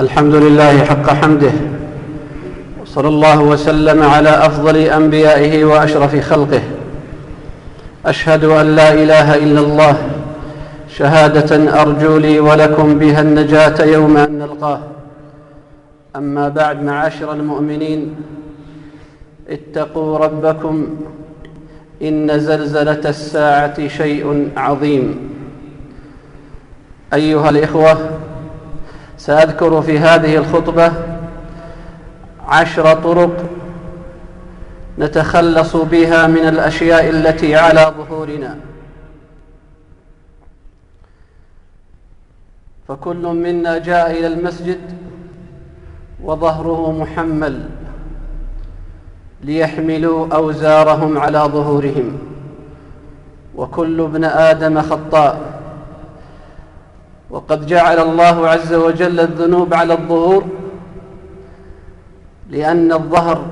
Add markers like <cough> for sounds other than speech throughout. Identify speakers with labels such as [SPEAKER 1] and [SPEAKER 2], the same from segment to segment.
[SPEAKER 1] الحمد لله حق حمده وصلى الله وسلم على أفضل أنبيائه وأشرف خلقه. أشهد أن لا إله إلا الله شهادة أرجو لي ولكم بها النجاة يوم أن نلقاه. أما بعد معاشر المؤمنين اتقوا ربكم إن زلزلة الساعة شيء عظيم. أيها الإخوة سأذكر في هذه الخطبة عشر طرق نتخلص بها من الأشياء التي على ظهورنا. فكل منا جاء إلى المسجد وظهره محمل ليحملوا أوزارهم على ظهورهم. وكل ابن آدم خطاء. وقد جعل الله عز وجل الذنوب على الظهور لأن الظهر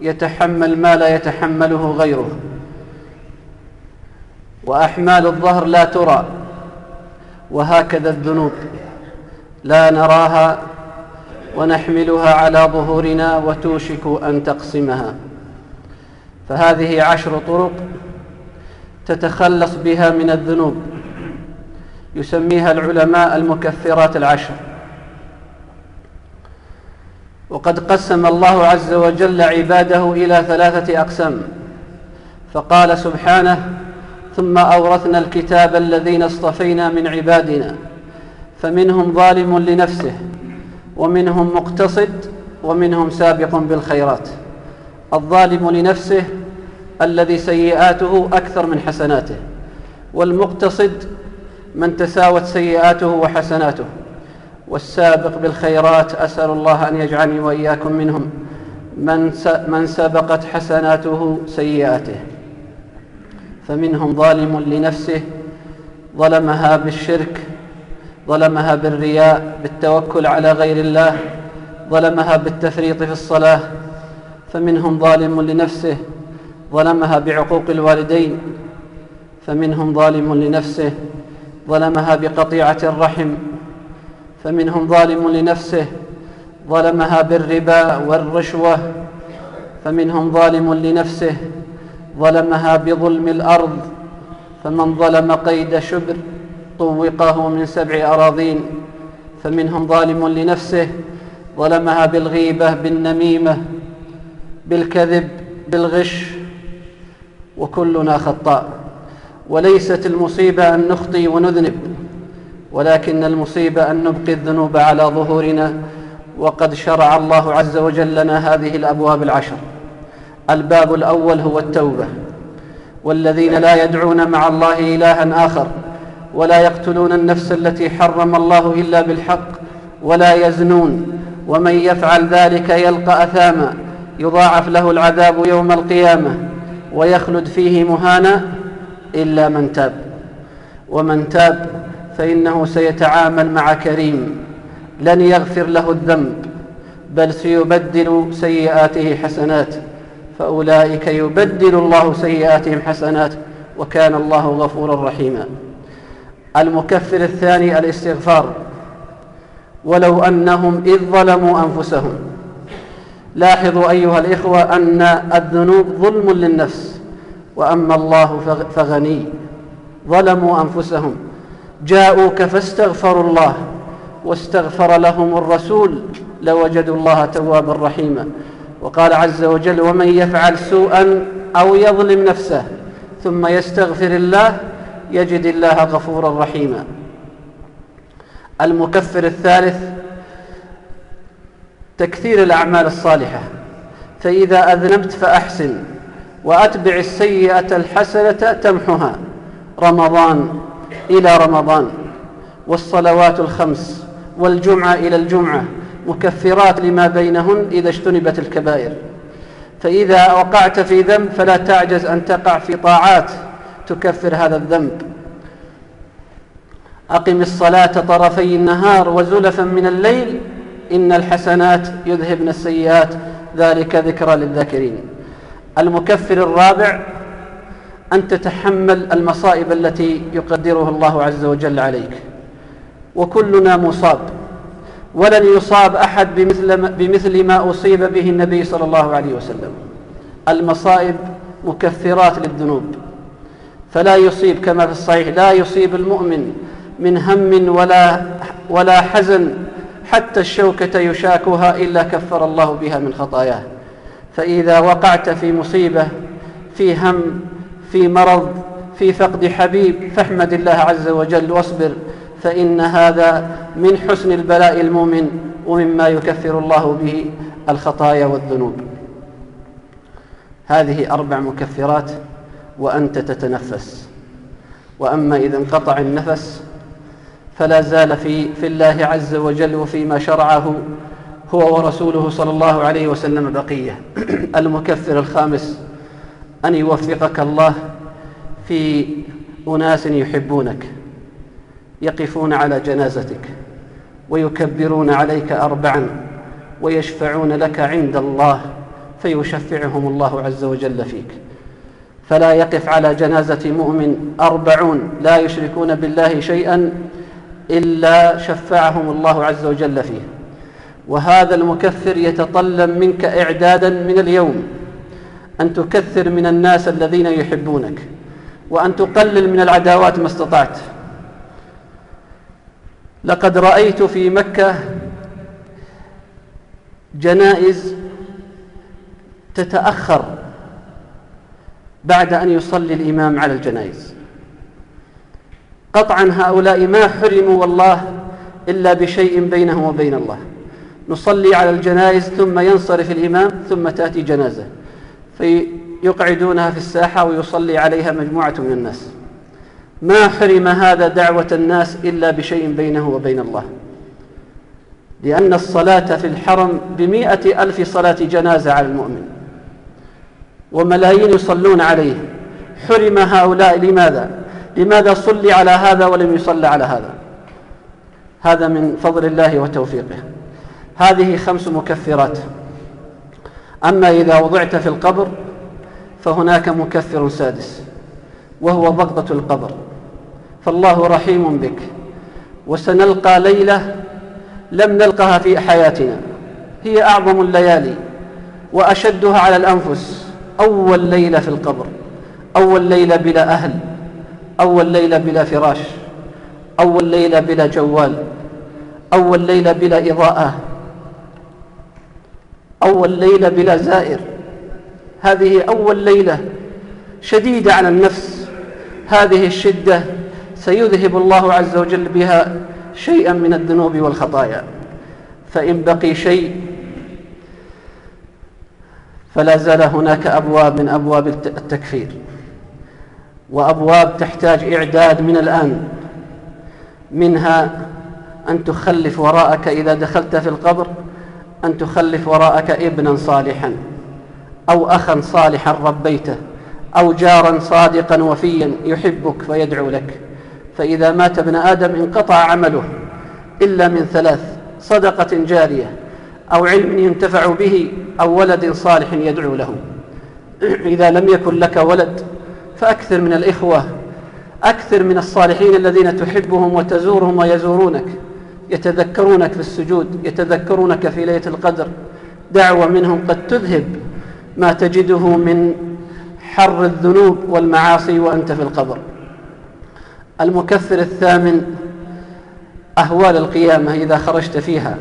[SPEAKER 1] يتحمل ما لا يتحمله غيره. وأحمال الظهر لا ترى وهكذا الذنوب. لا نراها ونحملها على ظهورنا وتوشك أن تقسمها. فهذه عشر طرق تتخلص بها من الذنوب. يسميها العلماء المكفرات العشر. وقد قسم الله عز وجل عباده إلى ثلاثة أقسام. فقال سبحانه ثم أورثنا الكتاب الذين اصطفينا من عبادنا فمنهم ظالم لنفسه ومنهم مقتصد ومنهم سابق بالخيرات. الظالم لنفسه الذي سيئاته أكثر من حسناته والمقتصد من تساوت سيئاته وحسناته. والسابق بالخيرات أسأل الله أن يجعلني وإياكم منهم. من من سبقت حسناته سيئاته. فمنهم ظالم لنفسه ظلمها بالشرك ظلمها بالرياء بالتوكل على غير الله ظلمها بالتفريط في الصلاة. فمنهم ظالم لنفسه ظلمها بعقوق الوالدين. فمنهم ظالم لنفسه ظلمها بقطيعة الرحم فمنهم ظالم لنفسه ظلمها بالربا والرشوة فمنهم ظالم لنفسه ظلمها بظلم الأرض فمن ظلم قيد شبر طوقه من سبع أراضين فمنهم ظالم لنفسه ظلمها بالغيبة بالنميمة بالكذب بالغش وكلنا خطاء. وليست المصيبة أن نخطي ونذنب ولكن المصيبة أن نبقي الذنوب على ظهورنا وقد شرع الله عز وجل لنا هذه الأبواب العشر. الباب الأول هو التوبة. والذين لا يدعون مع الله إلها آخر ولا يقتلون النفس التي حرم الله إلا بالحق ولا يزنون. ومن يفعل ذلك يلقى أثاما يضاعف له العذاب يوم القيامة ويخلد فيه مهانا إلا من تاب. ومن تاب فإنه سيتعامل مع كريم لن يغفر له الذنب بل سيبدل سيئاته حسنات فأولئك يبدل الله سيئاتهم حسنات وكان الله غفورا رحيما. المكفر الثاني الاستغفار. ولو أنهم إذ ظلموا أنفسهم. لاحظوا أيها الإخوة أن الذنوب ظلم للنفس. وأما الله فغني. ظلموا أنفسهم. جاءوك فاستغفروا الله واستغفر لهم الرسول لوجدوا الله توابا رحيما. وقال عز وجل ومن يفعل سوءا أو يظلم نفسه ثم يستغفر الله يجد الله غفورا رحيما. المكفر الثالث تكثير الأعمال الصالحة. فإذا أذنبت فأحسن. وأتبع السيئة الحسنة تمحها. رمضان إلى رمضان. والصلوات الخمس والجمعة إلى الجمعة مكفرات لما بينهن إذا اجتنبت الكبائر. فإذا وقعت في ذنب فلا تعجز أن تقع في طاعات تكفر هذا الذنب. أقم الصلاة طرفي النهار وزلفا من الليل. إن الحسنات يذهبن السيئات. ذلك ذكرى للذاكرين. المكفر الرابع أن تتحمل المصائب التي يقدرها الله عز وجل عليك. وكلنا مصاب. ولن يصاب أحد بمثل, بمثل ما أصيب به النبي صلى الله عليه وسلم. المصائب مكفرات للذنوب. فلا يصيب كما في الصحيح لا يصيب المؤمن من هم ولا ولا حزن حتى الشوكة يشاكها إلا كفر الله بها من خطاياه. فإذا وقعت في مصيبة في هم في مرض في فقد حبيب فاحمد الله عز وجل واصبر فإن هذا من حسن البلاء المؤمن ومما يكفر الله به الخطايا والذنوب. هذه أربع مكفرات وأنت تتنفس. وأما إذا انقطع النفس فلا زال في, في الله عز وجل وفيما شرعه هو ورسوله صلى الله عليه وسلم بقية. <clears throat> المكفر الخامس أن يوفقك الله في أناس يحبونك يقفون على جنازتك ويكبرون عليك أربعا ويشفعون لك عند الله فيشفعهم الله عز وجل فيك. فلا يقف على جنازة مؤمن أربعون لا يشركون بالله شيئا إلا شفعهم الله عز وجل فيه. وهذا المكفر يتطلب منك إعدادا من اليوم أن تكثر من الناس الذين يحبونك وأن تقلل من العداوات ما استطعت. لقد رأيت في مكة جنائز تتأخر بعد أن يصلي الإمام على الجنائز. قطعا هؤلاء ما حرموا والله إلا بشيء بينهم وبين الله. نصلي على الجنائز ثم ينصرف الإمام ثم تأتي جنازة. فيقعدونها في الساحة ويصلي عليها مجموعة من الناس. ما حرم هذا دعوة الناس إلا بشيء بينه وبين الله. لأن الصلاة في الحرم بمئة ألف صلاة جنازة على المؤمن. وملايين يصلون عليه. حرم هؤلاء لماذا؟ لماذا صلي على هذا ولم يصلى على هذا؟ هذا من فضل الله وتوفيقه. هذه خمس مكفرات. أما إذا وضعت في القبر فهناك مكفر سادس وهو ضغطة القبر. فالله رحيم بك. وسنلقى ليلة لم نلقها في حياتنا. هي أعظم الليالي وأشدها على الأنفس. أول ليلة في القبر أول ليلة بلا أهل أول ليلة بلا فراش أول ليلة بلا جوال أول ليلة بلا إضاءة. أول ليلة بلا زائر. هذه أول ليلة شديدة على النفس. هذه الشدة سيذهب الله عز وجل بها شيئا من الذنوب والخطايا. فإن بقي شيء فلا زال هناك أبواب من أبواب التكفير. وأبواب تحتاج إعداد من الآن. منها أن تخلف وراءك إذا دخلت في القبر. أن تخلف وراءك ابنا صالحا أو أخا صالحا ربيته أو جارا صادقا وفيا يحبك فيدعو لك. فإذا مات ابن آدم انقطع عمله إلا من ثلاث صدقة جارية أو علم ينتفع به أو ولد صالح يدعو له. <clears throat> إذا لم يكن لك ولد فأكثر من الإخوة أكثر من الصالحين الذين تحبهم وتزورهم ويزورونك. يتذكرونك في السجود يتذكرونك في ليلة القدر. دعوة منهم قد تذهب ما تجده من حر الذنوب والمعاصي وأنت في القبر. المكفر الثامن أهوال القيامة إذا خرجت فيها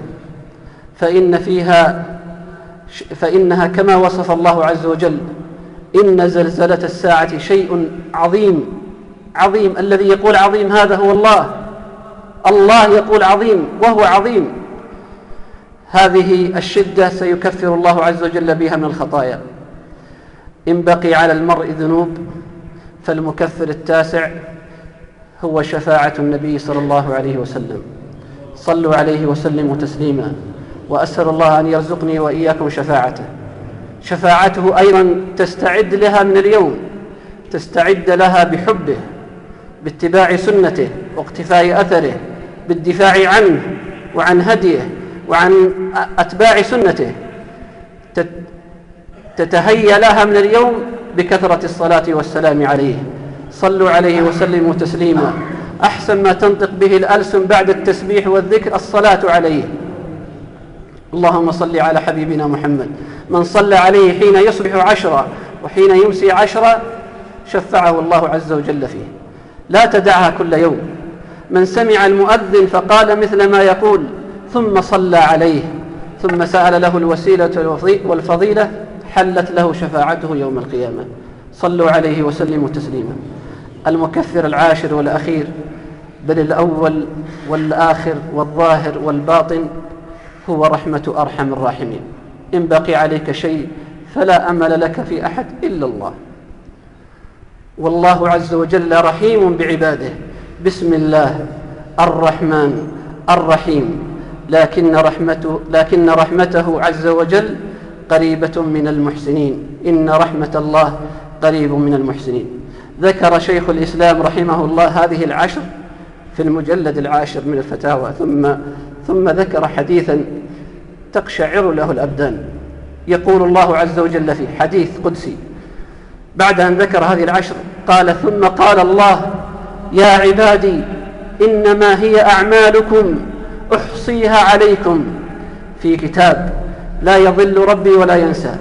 [SPEAKER 1] فإن فيها فإنها كما وصف الله عز وجل إن زلزلة الساعة شيء عظيم عظيم الذي يقول عظيم هذا هو الله. الله يقول عظيم وهو عظيم. هذه الشدة سيكفر الله عز وجل بها من الخطايا. إن بقي على المرء ذنوب فالمكفر التاسع هو شفاعة النبي صلى الله عليه وسلم. صلوا عليه وسلموا تسليما. وأسأل الله أن يرزقني وإياكم شفاعته. شفاعته أيضا تستعد لها من اليوم تستعد لها بحبه باتباع سنته. واقتفاء أثره بالدفاع عنه وعن هديه وعن أتباع سنته. تتهيأ لها من اليوم بكثرة الصلاة والسلام عليه. صلوا عليه وسلموا تسليما. أحسن ما تنطق به الألسن بعد التسبيح والذكر الصلاة عليه. اللهم صل على حبيبنا محمد. من صلى عليه حين يصبح عشرا وحين يمسي عشرا شفعه الله عز وجل فيه. لا تدعها كل يوم. من سمع المؤذن فقال مثل ما يقول ثم صلى عليه ثم سأل له الوسيلة والفضيلة حلت له شفاعته يوم القيامة. صلوا عليه وسلموا تسليما. المكفر العاشر والأخير بل الأول والآخر والظاهر والباطن هو رحمة أرحم الراحمين. إن بقي عليك شيء فلا أمل لك في أحد إلا الله. والله عز وجل رحيم بعباده. بسم الله الرحمن الرحيم. لكن رحمته, لكن رحمته عز وجل قريبة من المحسنين. إن رحمة الله قريب من المحسنين. ذكر شيخ الإسلام رحمه الله هذه العشر في المجلد العاشر من الفتاوى ثم ثم ذكر حديثا تقشعر له الأبدان. يقول الله عز وجل فيه حديث قدسي بعد أن ذكر هذه العشر قال ثم قال الله يا عبادي إنما هي أعمالكم أحصيها عليكم. في كتاب لا يضل ربي ولا ينسى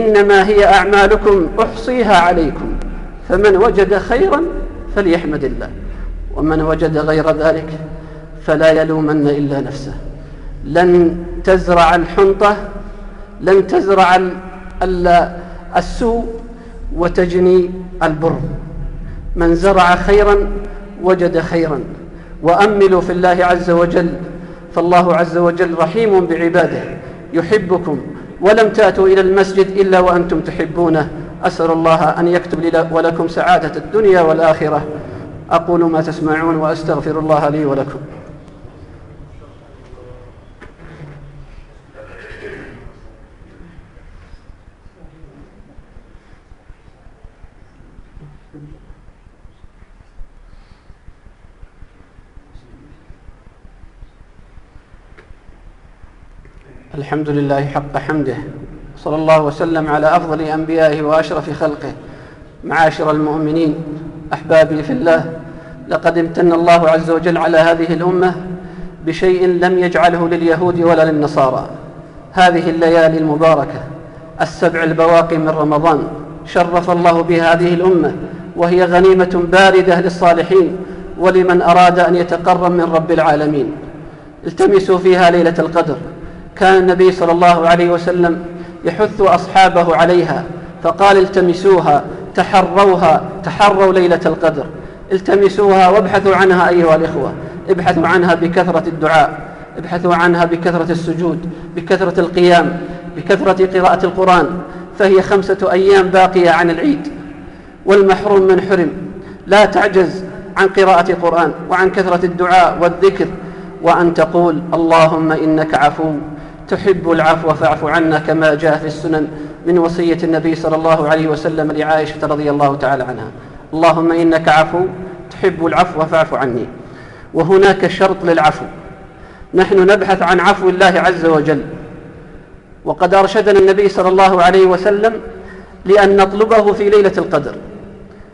[SPEAKER 1] إنما هي أعمالكم أحصيها عليكم. فمن وجد خيرا فليحمد الله ومن وجد غير ذلك فلا يلومن إلا نفسه. لن تزرع الحنطة لن تزرع السوء وتجني البر. من زرع خيرا وجد خيرا. وأملوا في الله عز وجل فالله عز وجل رحيم بعباده يحبكم. ولم تأتوا إلى المسجد إلا وأنتم تحبونه. أسأل الله أن يكتب لي ولكم سعادة الدنيا والآخرة. أقول ما تسمعون وأستغفر الله لي ولكم. الحمد لله حق حمده صلى الله وسلم على أفضل أنبيائه وأشرف خلقه معاشر المؤمنين أحبابي في الله. لقد امتن الله عز وجل على هذه الأمة بشيء لم يجعله لليهود ولا للنصارى. هذه الليالي المباركة السبع البواقي من رمضان شرف الله بها هذه الأمة وهي غنيمة باردة للصالحين ولمن أراد أن يتقرب من رب العالمين. التمسوا فيها ليلة القدر. كان النبي صلى الله عليه وسلم يحث أصحابه عليها فقال التمسوها تحروها تحروا ليلة القدر. التمسوها وابحثوا عنها أيها الإخوة ابحثوا عنها بكثرة الدعاء ابحثوا عنها بكثرة السجود بكثرة القيام بكثرة قراءة القرآن فهي خمسة أيام باقية عن العيد. والمحروم من حرم لا تعجز عن قراءة قرآن وعن كثرة الدعاء والذكر وأن تقول اللهم إنك عفو. تحب العفو فاعف عنا كما جاء في السنن من وصية النبي صلى الله عليه وسلم لعائشة رضي الله تعالى عنها. اللهم إنك عفو تحب العفو فاعف عني. وهناك شرط للعفو. نحن نبحث عن عفو الله عز وجل. وقد أرشدنا النبي صلى الله عليه وسلم لأن نطلبه في ليلة القدر.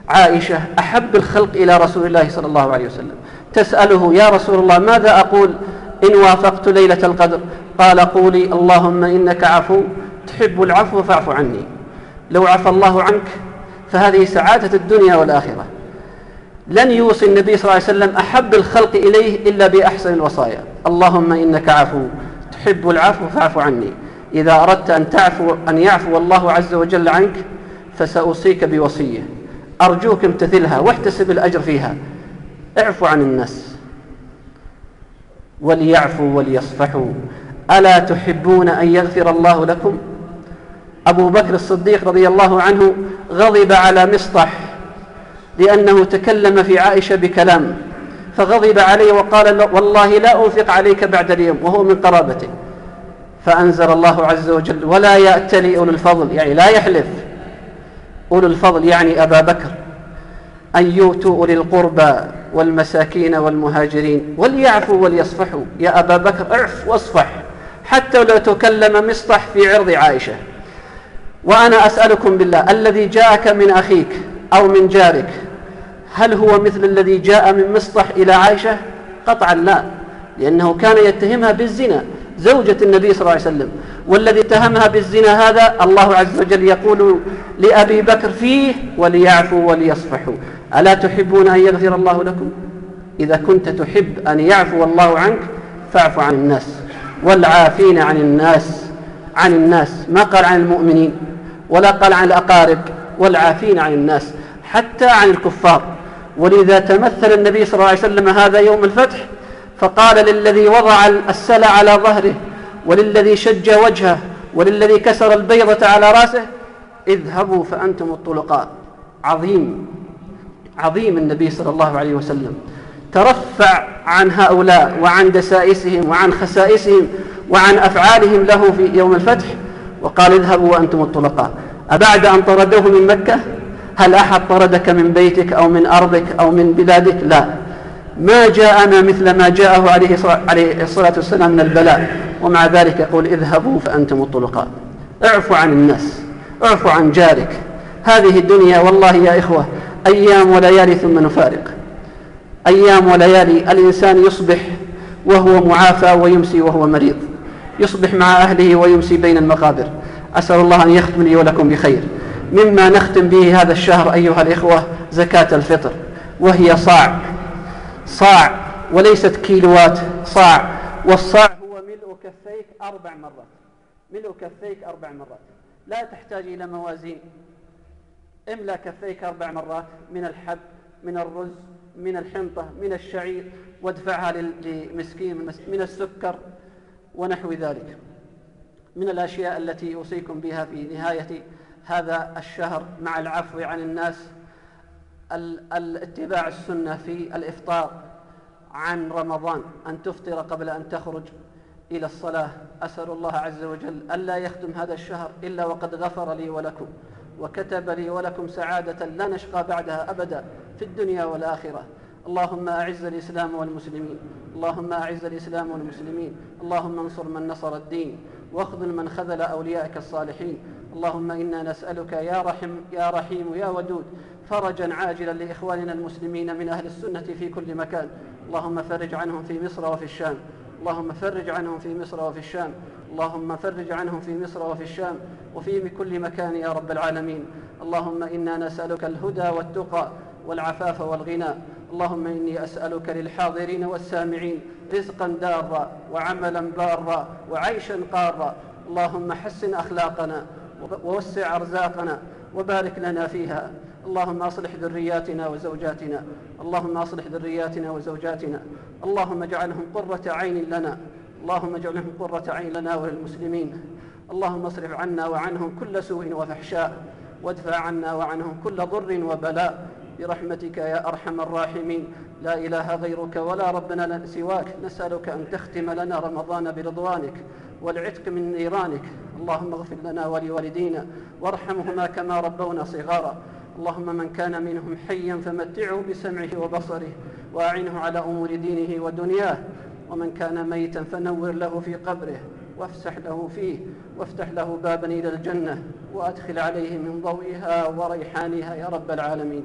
[SPEAKER 1] عائشة أحب الخلق إلى رسول الله صلى الله عليه وسلم. تسأله يا رسول الله ماذا أقول إن وافقت ليلة القدر؟ قال قولي اللهم إنك عفو تحب العفو فاعف عني. لو عفى الله عنك فهذه سعادة الدنيا والآخرة. لن يوصي النبي صلى الله عليه وسلم أحب الخلق إليه إلا بأحسن الوصايا. اللهم إنك عفو تحب العفو فاعف عني. إذا أردت أن تعفو أن يعفو الله عز وجل عنك فسأوصيك بوصية. أرجوك امتثلها واحتسب الأجر فيها. اعفو عن الناس. وليعفوا وليصفحوا. ألا تحبون أن يغفر الله لكم؟ أبو بكر الصديق رضي الله عنه غضب على مصطح لأنه تكلم في عائشة بكلام فغضب عليه وقال والله لا أنفق عليك بعد اليوم وهو من قرابته. فأنزل الله عز وجل ولا يأتلي أولو الفضل يعني لا يحلف. أولو الفضل يعني أبا بكر أن يؤتوا أولي القربى والمساكين والمهاجرين وليعفوا وليصفحوا. يا أبا بكر اعف واصفح. حتى لو تكلم مصطح في عرض عائشة. وأنا أسألكم بالله الذي جاءك من أخيك أو من جارك هل هو مثل الذي جاء من مصطح إلى عائشة؟ قطعا لا لأنه كان يتهمها بالزنا زوجة النبي صلى الله عليه وسلم. والذي اتهمها بالزنا هذا الله عز وجل يقول لأبي بكر فيه وليعفوا وليصفحوا. ألا تحبون أن يغفر الله لكم؟ إذا كنت تحب أن يعفو الله عنك فاعف عن الناس. والعافين عن الناس عن الناس. ما قال عن المؤمنين ولا قال عن الأقارب والعافين عن الناس حتى عن الكفار. ولذا تمثل النبي صلى الله عليه وسلم هذا يوم الفتح فقال للذي وضع السلع على ظهره وللذي شج وجهه وللذي كسر البيضة على رأسه اذهبوا فأنتم الطلقاء. عظيم عظيم النبي صلى الله عليه وسلم. ترفع عن هؤلاء وعن دسائسهم وعن خسائسهم وعن أفعالهم له في يوم الفتح وقال اذهبوا وأنتم الطلقاء. أبعد أن طردوه من مكة؟ هل أحد طردك من بيتك أو من أرضك أو من بلادك؟ لا. ما جاءنا مثل ما جاءه عليه الصلاة والسلام من البلاء. ومع ذلك يقول اذهبوا فأنتم الطلقاء. اعفوا عن الناس. اعفوا عن جارك. هذه الدنيا والله يا إخوة أيام وليالي ثم نفارق. أيام وليالي الإنسان يصبح وهو معافى ويمسي وهو مريض. يصبح مع أهله ويمسي بين المقابر. أسأل الله أن يختم لي ولكم بخير. مما نختم به هذا الشهر أيها الإخوة زكاة الفطر وهي صاع. صاع وليست كيلوات صاع. والصاع هو ملء كفيك أربع مرات. ملء كفيك أربع مرات. لا تحتاج إلى موازين. املأ كفيك أربع مرات من الحب من الرز من الحنطة من الشعير وادفعها لمسكين من السكر ونحو ذلك. من الأشياء التي أوصيكم بها في نهاية هذا الشهر مع العفو عن الناس الاتباع السنة في الإفطار عن رمضان أن تفطر قبل أن تخرج إلى الصلاة. أسأل الله عز وجل ألا يختم هذا الشهر إلا وقد غفر لي ولكم وكتب لي ولكم سعادة لا نشقى بعدها أبدا. في الدنيا والآخرة. اللهم أعز الإسلام والمسلمين. اللهم أعز الإسلام والمسلمين. اللهم انصر من نصر الدين. واخذل من خذل أوليائك الصالحين. اللهم إنا نسألك يا رحم يا رحيم يا ودود فرجا عاجلا لإخواننا المسلمين من أهل السنة في كل مكان. اللهم فرج عنهم في مصر وفي الشام. اللهم فرج عنهم في مصر وفي الشام. اللهم فرج عنهم في مصر وفي الشام. وفي كل مكان يا رب العالمين. اللهم إنا نسألك الهدى والتقى. والعفاف والغنى. اللهم إني أسألك للحاضرين والسامعين رزقا دارا وعملا بارا وعيشا قارا. اللهم حسن أخلاقنا ووسع أرزاقنا وبارك لنا فيها. اللهم أصلح ذرياتنا وزوجاتنا. اللهم أصلح ذرياتنا وزوجاتنا. اللهم اجعلهم قرة عين لنا. اللهم اجعلهم قرة عين لنا وللمسلمين. اللهم اصرف عنا وعنهم كل سوء وفحشاء. وادفع عنا وعنهم كل ضر وبلاء. برحمتك يا أرحم الراحمين. لا إله غيرك ولا رب لنا سواك. نسألك أن تختم لنا رمضان برضوانك والعتق من نيرانك. اللهم اغفر لنا ولوالدينا وارحمهما كما ربونا صغارا. اللهم من كان منهم حيا فمتعه بسمعه وبصره وأعنه على أمور دينه ودنياه. ومن كان ميتا فنور له في قبره وافسح له فيه وافتح له بابا إلى الجنة وأدخل عليه من ضوئها وريحانها يا رب العالمين.